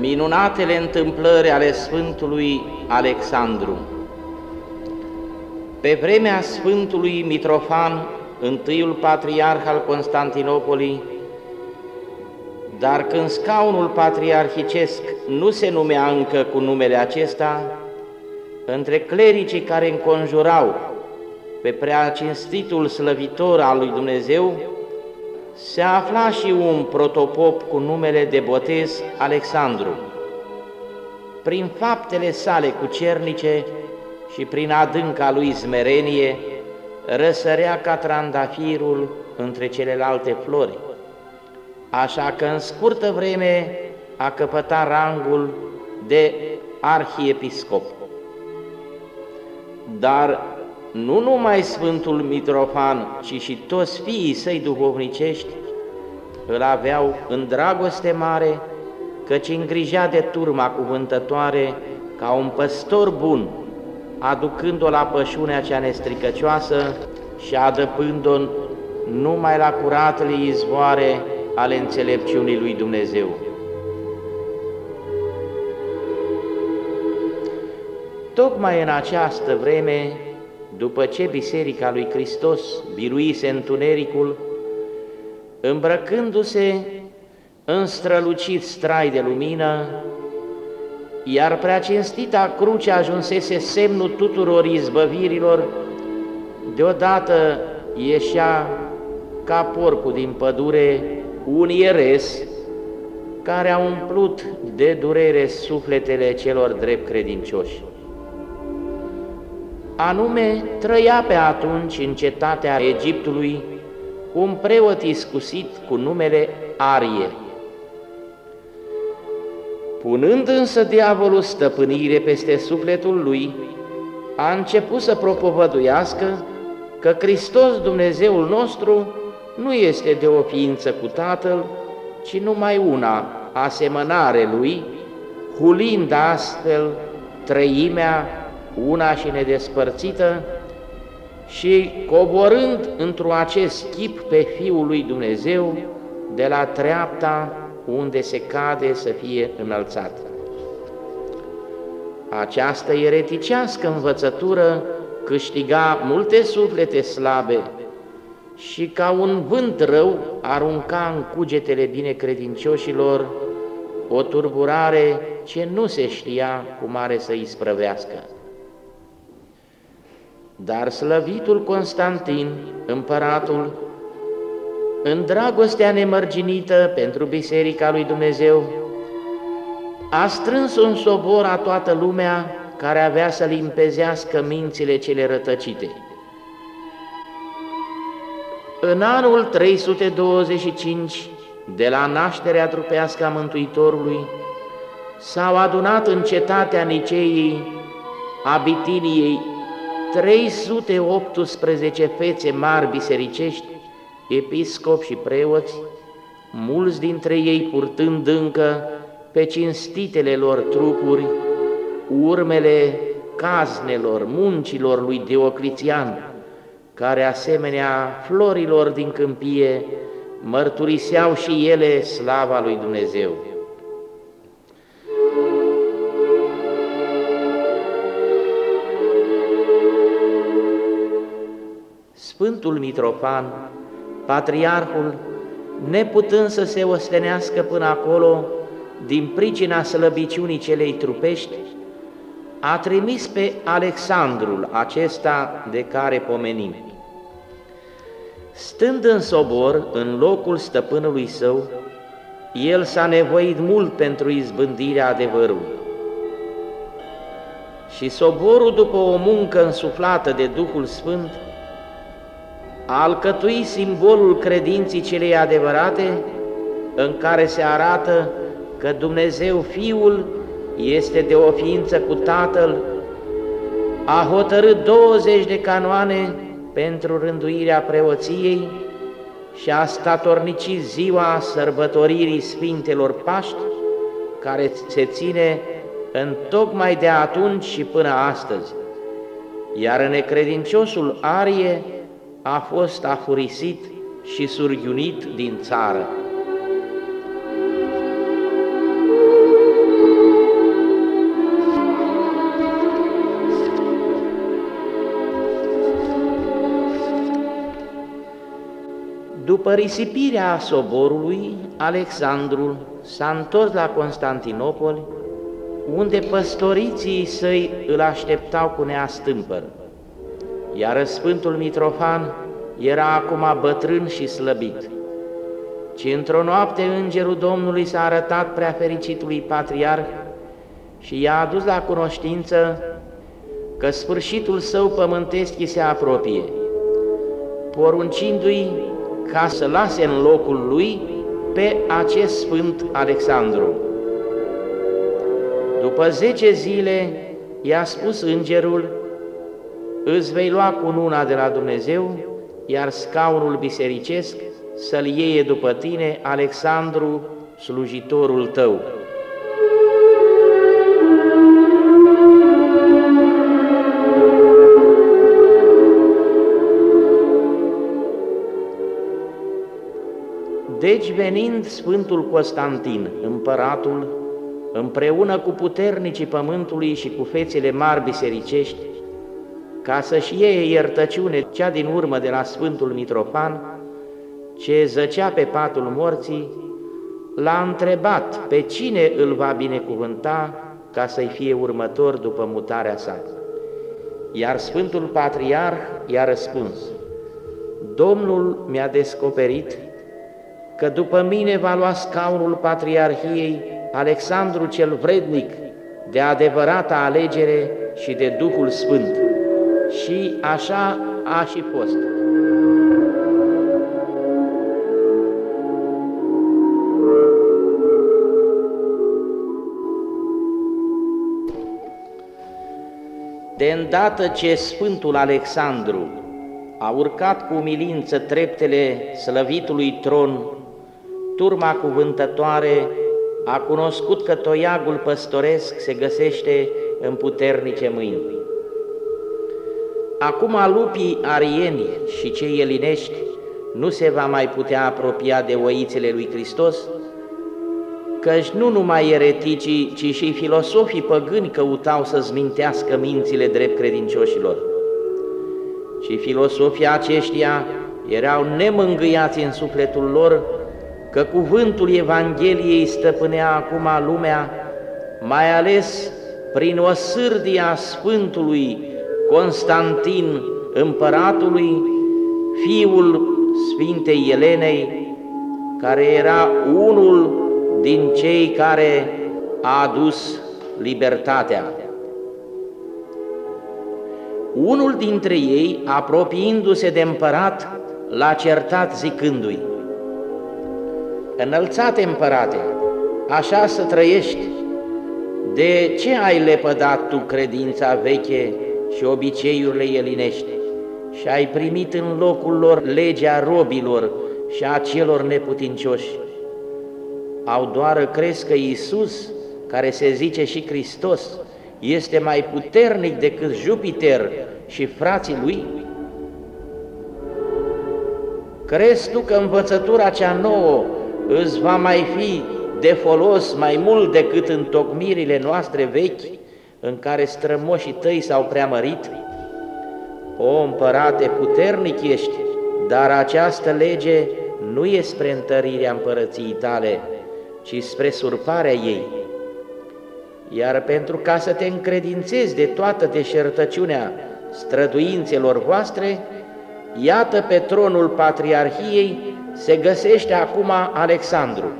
minunatele întâmplări ale Sfântului Alexandru. Pe vremea Sfântului Mitrofan, întâiul patriarh al Constantinopolii, dar când scaunul patriarhicesc nu se numea încă cu numele acesta, între clericii care înconjurau pe prea cinstitul slăvitor al lui Dumnezeu, se afla și un protopop cu numele de botez Alexandru. Prin faptele sale cucernice și prin adânca lui zmerenie, răsărea ca trandafirul între celelalte flori. Așa că în scurtă vreme a căpătat rangul de arhiepiscop. Dar nu numai Sfântul Mitrofan, ci și toți fiii săi duhovnicești îl aveau în dragoste mare, căci îngrija de turma cuvântătoare ca un păstor bun, aducând-o la pășunea cea nestricăcioasă și adăpând-o numai la curatele izvoare ale înțelepciunii lui Dumnezeu. Tocmai în această vreme, după ce Biserica lui Hristos biruise întunericul, îmbrăcându-se în strălucit strai de lumină, iar prea cinstita cruce ajunsese semnul tuturor izbăvirilor, deodată ieșea ca porcul din pădure un ieres care a umplut de durere sufletele celor drept credincioși anume trăia pe atunci în cetatea Egiptului un preot iscusit cu numele Arie. Punând însă diavolul stăpânire peste sufletul lui, a început să propovăduiască că Hristos Dumnezeul nostru nu este de o ființă cu Tatăl, ci numai una, asemănare lui, hulind astfel trăimea una și nedespărțită, și coborând într-un acest chip pe Fiul lui Dumnezeu de la treapta unde se cade să fie înălțat. Această ereticească învățătură câștiga multe suflete slabe și ca un vânt rău arunca în cugetele binecredincioșilor o turburare ce nu se știa cum are să îi sprăvească. Dar slăvitul Constantin, împăratul, în dragostea nemărginită pentru Biserica lui Dumnezeu, a strâns un sobor a toată lumea care avea să limpezească mințile cele rătăcite. În anul 325, de la nașterea trupească a Mântuitorului, s-au adunat în cetatea Niceii, a Bitiniei 318 fețe mari bisericești, episcopi și preoți, mulți dintre ei purtând încă pe cinstitele lor trupuri urmele caznelor, muncilor lui Diocletian, care asemenea florilor din câmpie mărturiseau și ele slava lui Dumnezeu. Sfântul Mitrofan, patriarhul, neputând să se ostenească până acolo din pricina slăbiciunii celei trupești, a trimis pe Alexandrul acesta de care pomenim. Stând în sobor, în locul stăpânului său, el s-a nevoit mult pentru izbândirea adevărului. Și soborul, după o muncă însuflată de Duhul Sfânt, a alcătui simbolul credinții celei adevărate, în care se arată că Dumnezeu Fiul este de o ființă cu Tatăl, a hotărât 20 de canoane pentru rânduirea preoției și a statornicit ziua sărbătoririi Sfintelor Paști, care se ține în tocmai de atunci și până astăzi. Iar necredinciosul Arie a fost afurisit și surghiunit din țară. După risipirea soborului, Alexandru s-a întors la Constantinopol, unde păstoriții săi îl așteptau cu neastâmpăr iar Sfântul Mitrofan era acum bătrân și slăbit. Ci într-o noapte îngerul Domnului s-a arătat prea fericitului patriarh și i-a adus la cunoștință că sfârșitul său pământesc se apropie, poruncindu-i ca să lase în locul lui pe acest Sfânt Alexandru. După zece zile i-a spus îngerul, îți vei lua cununa de la Dumnezeu, iar scaunul bisericesc să-l iei după tine Alexandru, slujitorul tău. Deci venind Sfântul Constantin, împăratul, împreună cu puternicii pământului și cu fețele mari bisericești, ca să-și iei iertăciune cea din urmă de la Sfântul Mitropan, ce zăcea pe patul morții, l-a întrebat pe cine îl va binecuvânta ca să-i fie următor după mutarea sa. Iar Sfântul Patriarh i-a răspuns, Domnul mi-a descoperit că după mine va lua scaunul Patriarhiei Alexandru cel Vrednic de adevărata alegere și de Duhul Sfânt. Și așa a și fost. De îndată ce Sfântul Alexandru a urcat cu umilință treptele slăvitului tron, turma cuvântătoare a cunoscut că toiagul păstoresc se găsește în puternice mâini. Acum lupii arieni și cei elinești nu se va mai putea apropia de oițele lui Hristos, căci nu numai ereticii, ci și filosofii păgâni căutau să zmintească mințile drept credincioșilor. Și filosofii aceștia erau nemângâiați în sufletul lor că cuvântul Evangheliei stăpânea acum lumea, mai ales prin o sârdia Sfântului Constantin, împăratului, fiul Sfintei Elenei, care era unul din cei care a adus libertatea. Unul dintre ei, apropiindu-se de împărat, l-a certat zicându-i, Înălțate împărate, așa să trăiești, de ce ai lepădat tu credința veche și obiceiurile elinești și ai primit în locul lor legea robilor și a celor neputincioși? Au doar crezi că Iisus, care se zice și Hristos, este mai puternic decât Jupiter și frații lui? Crezi tu că învățătura cea nouă îți va mai fi de folos mai mult decât în tocmirile noastre vechi, în care strămoșii tăi s-au preamărit? O, împărate, puternic ești, dar această lege nu e spre întărirea împărăției tale, ci spre surparea ei. Iar pentru ca să te încredințezi de toată deșertăciunea străduințelor voastre, iată pe tronul Patriarhiei se găsește acum Alexandru,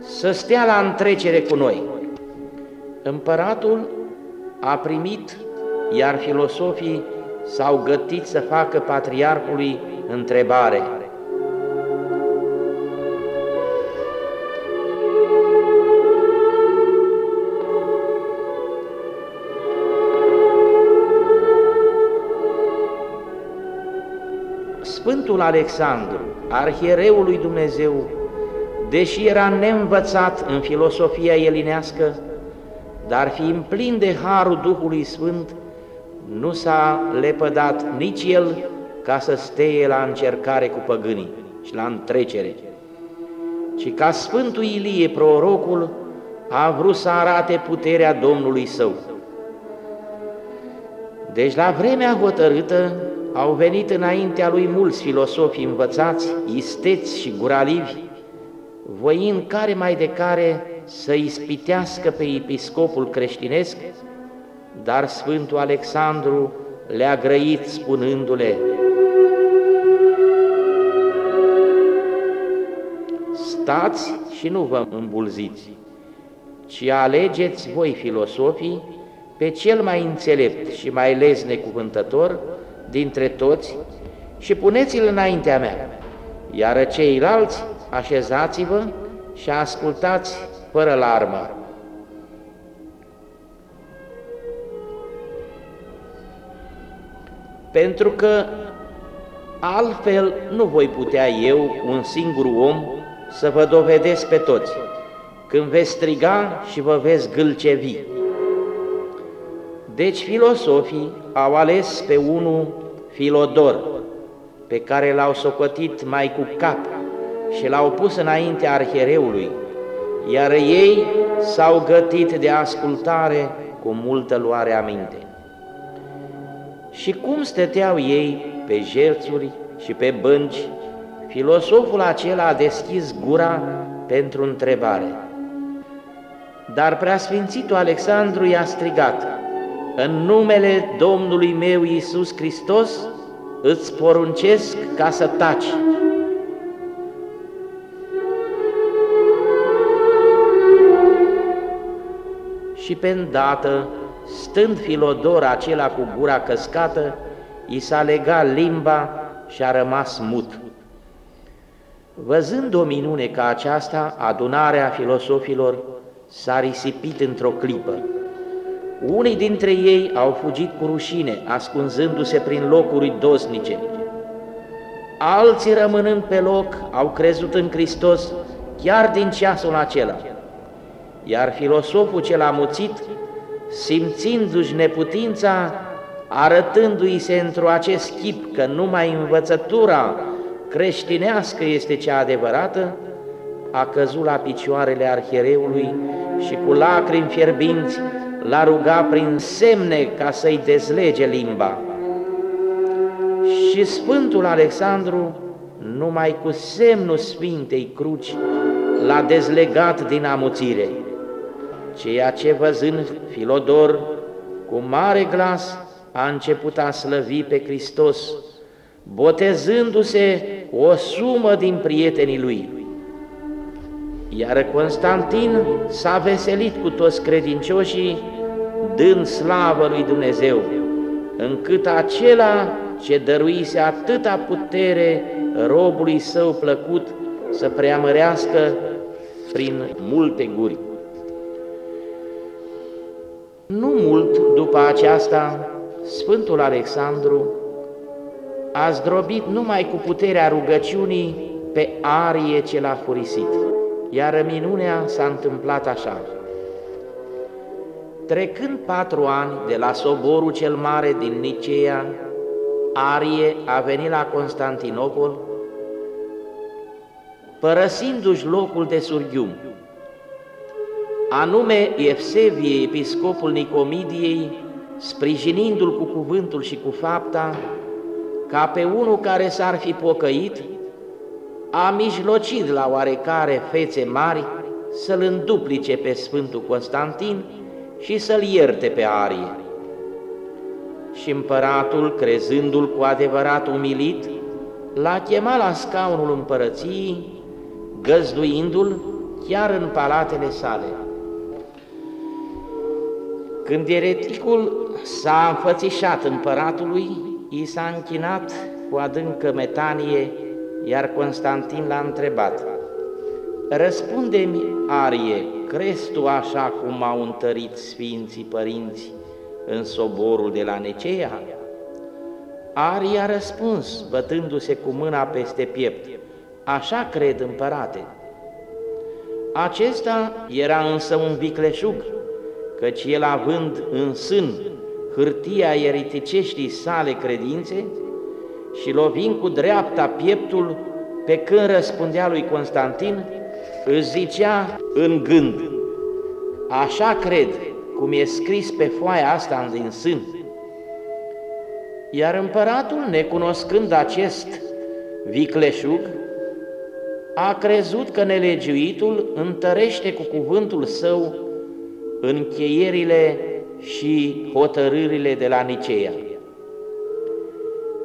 să stea la întrecere cu noi. Împăratul a primit, iar filosofii s-au gătit să facă patriarhului întrebare – Sfântul Alexandru, arhiereul lui Dumnezeu, deși era neînvățat în filosofia elinească, dar fiind plin de harul Duhului Sfânt, nu s-a lepădat nici el ca să steie la încercare cu păgânii și la întrecere, ci ca Sfântul Ilie, prorocul, a vrut să arate puterea Domnului său. Deci la vremea hotărâtă, Au venit înaintea lui mulți filosofi învățați, isteți și guralivi, voind care mai de care să ispitească pe episcopul creștinesc, dar Sfântul Alexandru le-a grăit spunându-le, Stați și nu vă îmbulziți, ci alegeți voi filosofii pe cel mai înțelept și mai les necuvântător dintre toți și puneți-l înaintea mea, iar ceilalți așezați-vă și ascultați fără larmă. Pentru că altfel nu voi putea eu, un singur om, să vă dovedesc pe toți, când veți striga și vă veți gâlcevi. Deci filosofii au ales pe unul Filodor, pe care l-au socotit mai cu cap și l-au pus înaintea arhereului, iar ei s-au gătit de ascultare cu multă luare aminte. Și cum stăteau ei pe jerțuri și pe bănci, filosoful acela a deschis gura pentru întrebare. Dar preasfințitul Alexandru i-a strigat, În numele Domnului meu Iisus Hristos îți poruncesc ca să taci. Și pe îndată, stând Filodor acela cu gura căscată, i s-a legat limba și a rămas mut. Văzând o minune ca aceasta, adunarea filosofilor s-a risipit într-o clipă. Unii dintre ei au fugit cu rușine, ascunzându-se prin locuri dosnice. Alții, rămânând pe loc, au crezut în Hristos chiar din ceasul acela iar filosoful cel amuțit, simțindu-și neputința, arătându-i se într-o acest chip că numai învățătura creștinească este cea adevărată, a căzut la picioarele arhiereului și cu lacrimi fierbinți l-a rugat prin semne ca să-i dezlege limba. Și Sfântul Alexandru, numai cu semnul Sfintei Cruci, l-a dezlegat din amuțire ceea ce văzând Filodor cu mare glas a început a slăvi pe Hristos, botezându-se o sumă din prietenii lui. Iar Constantin s-a veselit cu toți credincioșii, dând slavă lui Dumnezeu, încât acela ce dăruise atâta putere robului său plăcut să preamărească prin multe guri. Nu mult după aceasta, Sfântul Alexandru a zdrobit numai cu puterea rugăciunii pe arie ce l-a furisit, iar minunea s-a întâmplat așa. Trecând patru ani de la soborul cel mare din Nicea, Arie a venit la Constantinopol, părăsindu-și locul de surghium, anume Efsevie, episcopul Nicomidiei, sprijinindu-l cu cuvântul și cu fapta, ca pe unul care s-ar fi pocăit, a mijlocit la oarecare fețe mari să-l înduplice pe Sfântul Constantin și să-l ierte pe Arie. Și împăratul, crezându-l cu adevărat umilit, l-a chemat la scaunul împărăției, găzduindu-l chiar în palatele sale. Când ereticul s-a înfățișat împăratului, i s-a închinat cu adâncă metanie, iar Constantin l-a întrebat, Răspunde-mi, Arie, crezi tu așa cum au întărit Sfinții Părinți în soborul de la Necea? Arie a răspuns, bătându-se cu mâna peste piept, Așa cred, împărate. Acesta era însă un vicleșug, căci el având în sân hârtia eriticeștii sale credințe și lovind cu dreapta pieptul pe când răspundea lui Constantin, își zicea în gând, așa cred, cum e scris pe foaia asta din sân. Iar împăratul, necunoscând acest vicleșug, a crezut că nelegiuitul întărește cu cuvântul său încheierile și hotărârile de la Niceea.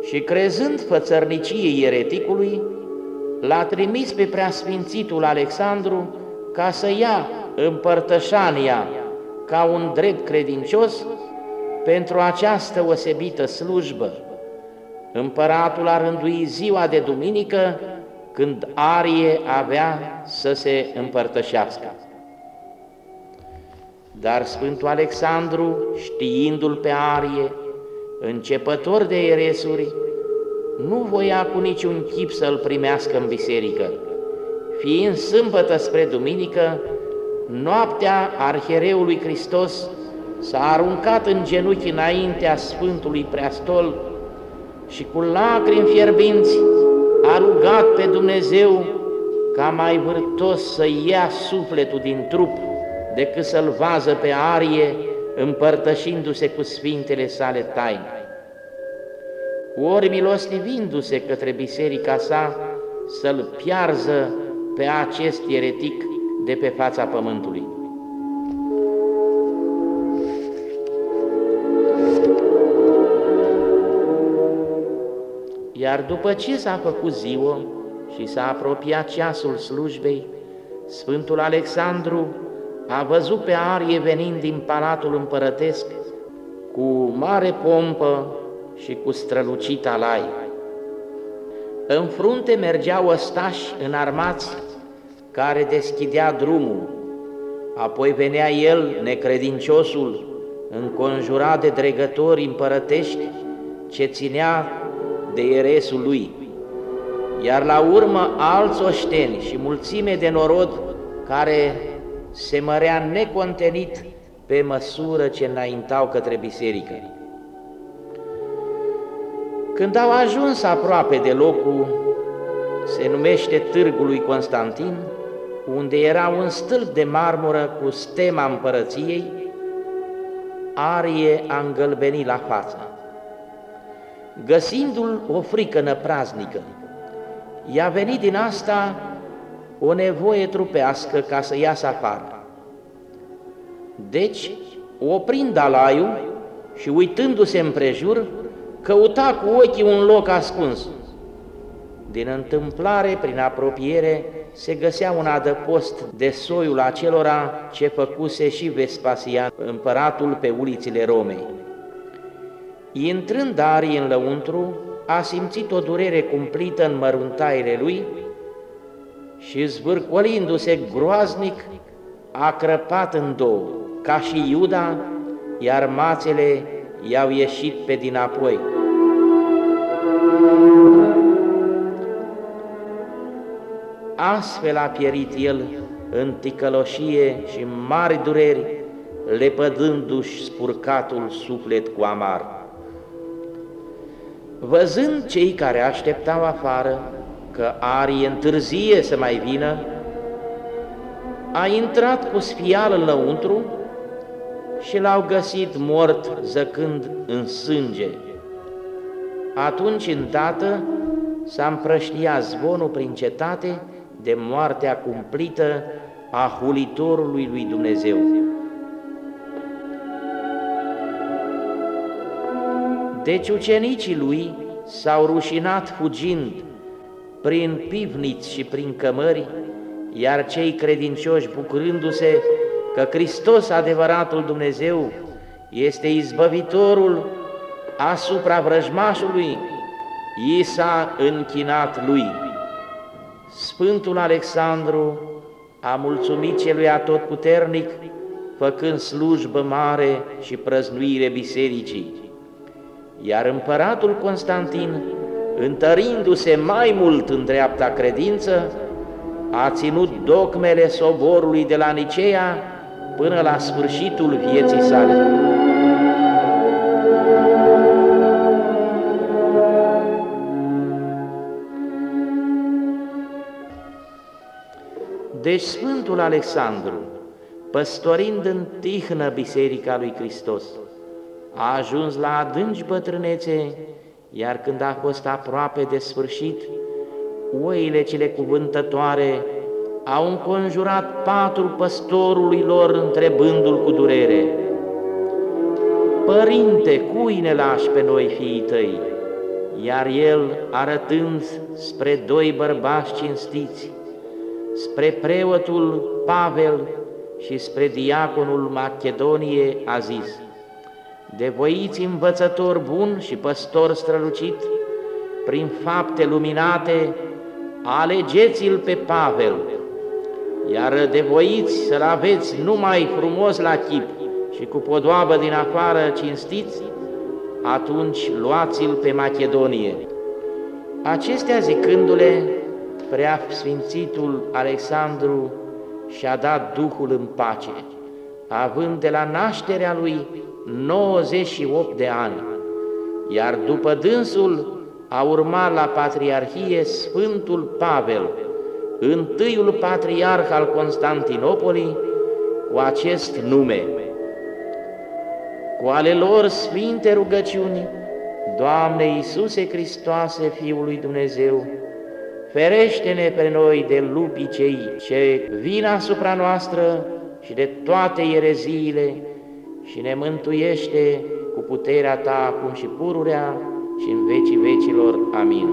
Și crezând fățărniciei ereticului, l-a trimis pe preasfințitul Alexandru ca să ia împărtășania ca un drept credincios pentru această osebită slujbă. Împăratul a rânduit ziua de duminică când Arie avea să se împărtășească. Dar Sfântul Alexandru, știindu-l pe Arie, începător de eresuri, nu voia cu niciun chip să-l primească în biserică. Fiind sâmbătă spre duminică, noaptea arhereului Hristos s-a aruncat în genunchi înaintea Sfântului Preastol și cu lacrimi fierbinți a rugat pe Dumnezeu ca mai vârtos să ia sufletul din trup decât să-l vază pe arie împărtășindu-se cu sfintele sale taine. Ori milostivindu-se către biserica sa să-l piarză pe acest eretic de pe fața pământului. Iar după ce s-a făcut ziua și s-a apropiat ceasul slujbei, Sfântul Alexandru a văzut pe Arie venind din palatul împărătesc cu mare pompă și cu strălucit alai. În frunte mergeau ăstași înarmați care deschidea drumul, apoi venea el, necredinciosul, înconjurat de dregători împărătești ce ținea de eresul lui, iar la urmă alți oșteni și mulțime de norod care se mărea necontenit pe măsură ce înaintau către biserică. Când au ajuns aproape de locul, se numește Târgul lui Constantin, unde era un stâlp de marmură cu stema împărăției, Arie a îngălbenit la față găsindu-l o frică năpraznică. I-a venit din asta o nevoie trupească ca să iasă afară. Deci, oprind alaiul și uitându-se împrejur, căuta cu ochii un loc ascuns. Din întâmplare, prin apropiere, se găsea un adăpost de soiul acelora ce făcuse și Vespasian, împăratul pe ulițile Romei. Intrând Arii în lăuntru, a simțit o durere cumplită în măruntaire lui și zvârcolindu-se groaznic, a crăpat în două, ca și Iuda, iar mațele i-au ieșit pe dinapoi. Astfel a pierit el în ticăloșie și mari dureri, lepădându-și spurcatul suflet cu amar. Văzând cei care așteptau afară că Arie întârzie să mai vină, a intrat cu sfială înăuntru și l-au găsit mort zăcând în sânge. Atunci, îndată, s-a împrăștiat zvonul prin cetate de moartea cumplită a hulitorului lui Dumnezeu. Deci ucenicii lui s-au rușinat fugind prin pivniți și prin cămări, iar cei credincioși bucurându-se că Hristos, adevăratul Dumnezeu, este izbăvitorul asupra vrăjmașului, i s-a închinat lui. Sfântul Alexandru a mulțumit celui atotputernic, făcând slujbă mare și prăznuire bisericii iar împăratul Constantin, întărindu-se mai mult în dreapta credință, a ținut dogmele soborului de la Nicea până la sfârșitul vieții sale. Deci Sfântul Alexandru, păstorind în tihnă Biserica lui Hristos, a ajuns la adânci bătrânețe, iar când a fost aproape de sfârșit, oile cele cuvântătoare au înconjurat patul păstorului lor întrebându-l cu durere. Părinte, cui ne lași pe noi fiii tăi? Iar el, arătând spre doi bărbați cinstiți, spre preotul Pavel și spre diaconul Macedoniei, a zis, De voiți învățător bun și păstor strălucit, prin fapte luminate, alegeți-l pe Pavel, iar de voiți să-l aveți numai frumos la chip și cu podoabă din afară cinstiți, atunci luați-l pe Macedonie. Acestea zicându-le, prea sfințitul Alexandru și-a dat Duhul în pace, având de la nașterea lui 98 de ani, iar după dânsul a urmat la Patriarhie Sfântul Pavel, întâiul patriarh al Constantinopolii, cu acest nume. Cu ale lor sfinte rugăciuni, Doamne Iisuse Hristoase, Fiul lui Dumnezeu, ferește-ne pe noi de lupii cei ce vin asupra noastră și de toate ereziile și ne mântuiește cu puterea Ta acum și pururea și în vecii vecilor. Amin.